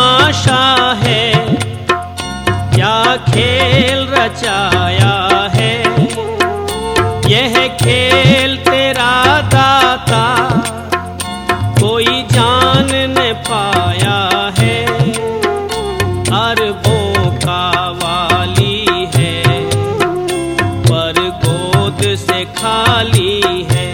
तमाशा है। क्या खेल रचाया है? यह खेल तेरा दाता, कोई जान न पाया है। अरबों का वाली है, पर गोद से खाली है।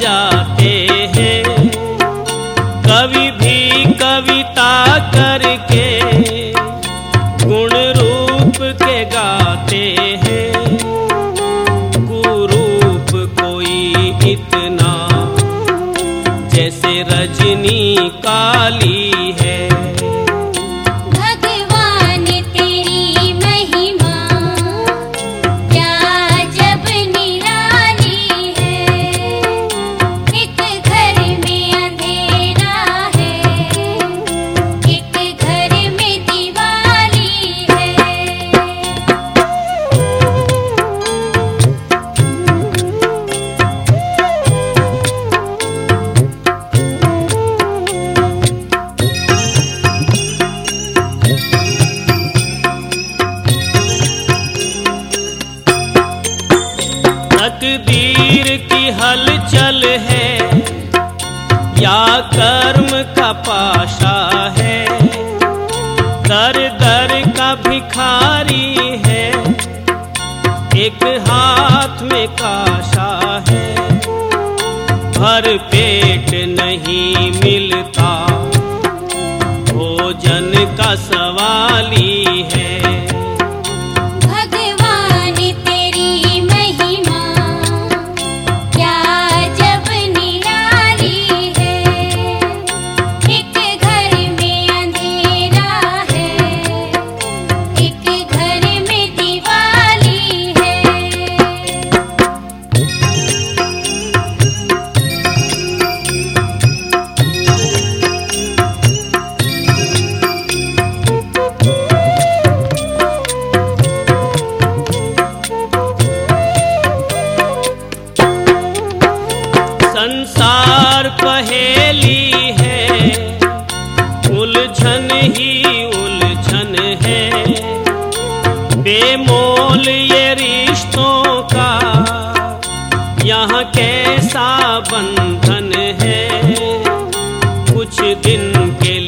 से सजाते हैं। कवि भी कविता करके, गुण रूप के गाते हैं। कुरूप कोई इतना, जैसे रजनी काली है। या कर्म का पाशा है। दर दर का भिखारी है। एक हाथ में काशा है। भर पेट नहीं मिलता बेमोल ये रिश्तों का यहाँ कैसा बंधन है? कुछ दिन के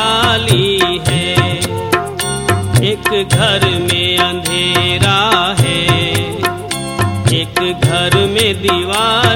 निराली है। एक घर में अंधेरा है। एक घर में दिवाली